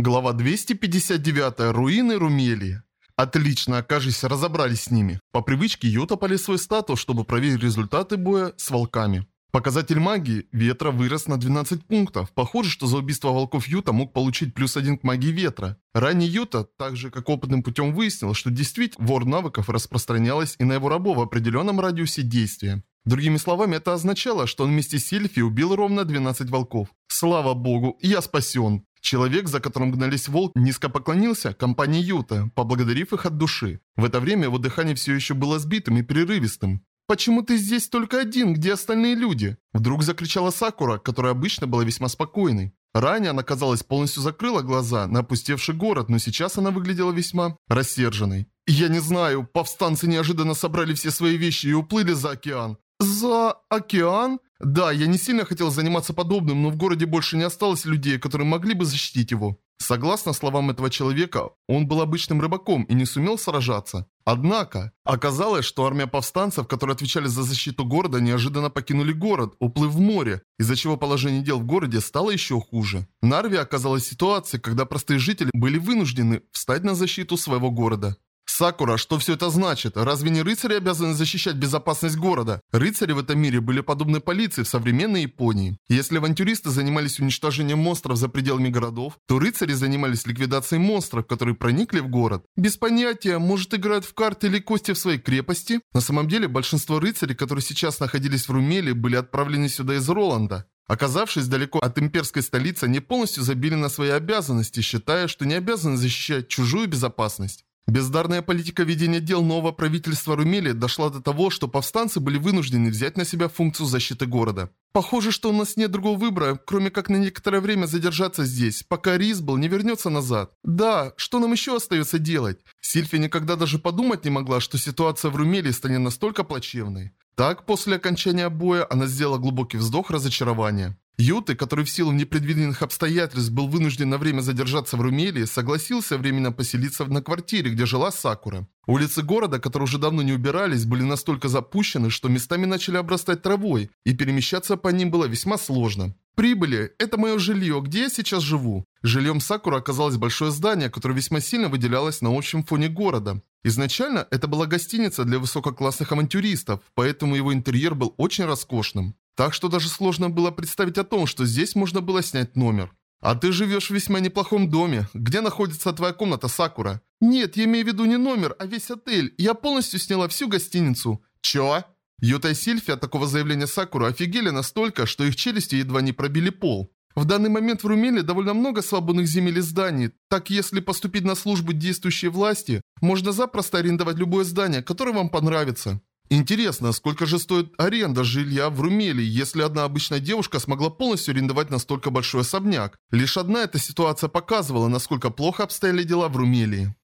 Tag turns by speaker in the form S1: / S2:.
S1: Глава 259. Руины Румелии. Отлично, кажется, разобрались с ними. По привычке Юта полез свой статус, чтобы проверить результаты боя с волками. Показатель магии ветра вырос на 12 пунктов. Похоже, что за убийство волков Юта мог получить плюс один к магии ветра. Ранее Юта, так же как опытным путем выяснил, что действительно вор навыков распространялась и на его рабов в определенном радиусе действия. Другими словами, это означало, что он вместе с Сильфи убил ровно 12 волков. Слава богу, я спасен. Человек, за которым гнались волк, низко поклонился компании Юта, поблагодарив их от души. В это время его дыхание все еще было сбитым и прерывистым. «Почему ты здесь только один? Где остальные люди?» Вдруг закричала Сакура, которая обычно была весьма спокойной. Ранее она, казалось, полностью закрыла глаза на опустевший город, но сейчас она выглядела весьма рассерженной. «Я не знаю, повстанцы неожиданно собрали все свои вещи и уплыли за океан. «За океан?» Да, я не сильно хотел заниматься подобным, но в городе больше не осталось людей, которые могли бы защитить его. Согласно словам этого человека, он был обычным рыбаком и не сумел сражаться. Однако, оказалось, что армия повстанцев, которые отвечали за защиту города, неожиданно покинули город, уплыв в море, из-за чего положение дел в городе стало еще хуже. Нарве оказалась ситуация, когда простые жители были вынуждены встать на защиту своего города. Сакура, что все это значит? Разве не рыцари обязаны защищать безопасность города? Рыцари в этом мире были подобны полиции в современной Японии. Если авантюристы занимались уничтожением монстров за пределами городов, то рыцари занимались ликвидацией монстров, которые проникли в город. Без понятия, может играют в карты или кости в своей крепости? На самом деле, большинство рыцарей, которые сейчас находились в Румеле, были отправлены сюда из Роланда. Оказавшись далеко от имперской столицы, они полностью забили на свои обязанности, считая, что не обязаны защищать чужую безопасность. Бездарная политика ведения дел нового правительства Румели дошла до того, что повстанцы были вынуждены взять на себя функцию защиты города. Похоже, что у нас нет другого выбора, кроме как на некоторое время задержаться здесь, пока Ризбл не вернется назад. Да, что нам еще остается делать? Сильфи никогда даже подумать не могла, что ситуация в Румелии станет настолько плачевной. Так, после окончания боя, она сделала глубокий вздох разочарования. Юты, который в силу непредвиденных обстоятельств был вынужден на время задержаться в Румелии, согласился временно поселиться на квартире, где жила Сакура. Улицы города, которые уже давно не убирались, были настолько запущены, что местами начали обрастать травой, и перемещаться по ним было весьма сложно. Прибыли – это мое жилье, где я сейчас живу. Жильем Сакура оказалось большое здание, которое весьма сильно выделялось на общем фоне города. Изначально это была гостиница для высококлассных авантюристов, поэтому его интерьер был очень роскошным. Так что даже сложно было представить о том, что здесь можно было снять номер. А ты живешь в весьма неплохом доме. Где находится твоя комната, Сакура? Нет, я имею в виду не номер, а весь отель. Я полностью сняла всю гостиницу. Чё? Юта и Сильфи от такого заявления Сакуру офигели настолько, что их челюсти едва не пробили пол. В данный момент в Румеле довольно много свободных земель и зданий, так если поступить на службу действующей власти, можно запросто арендовать любое здание, которое вам понравится. Интересно, сколько же стоит аренда жилья в Румелии, если одна обычная девушка смогла полностью арендовать настолько большой особняк? Лишь одна эта ситуация показывала, насколько плохо обстояли дела в Румелии.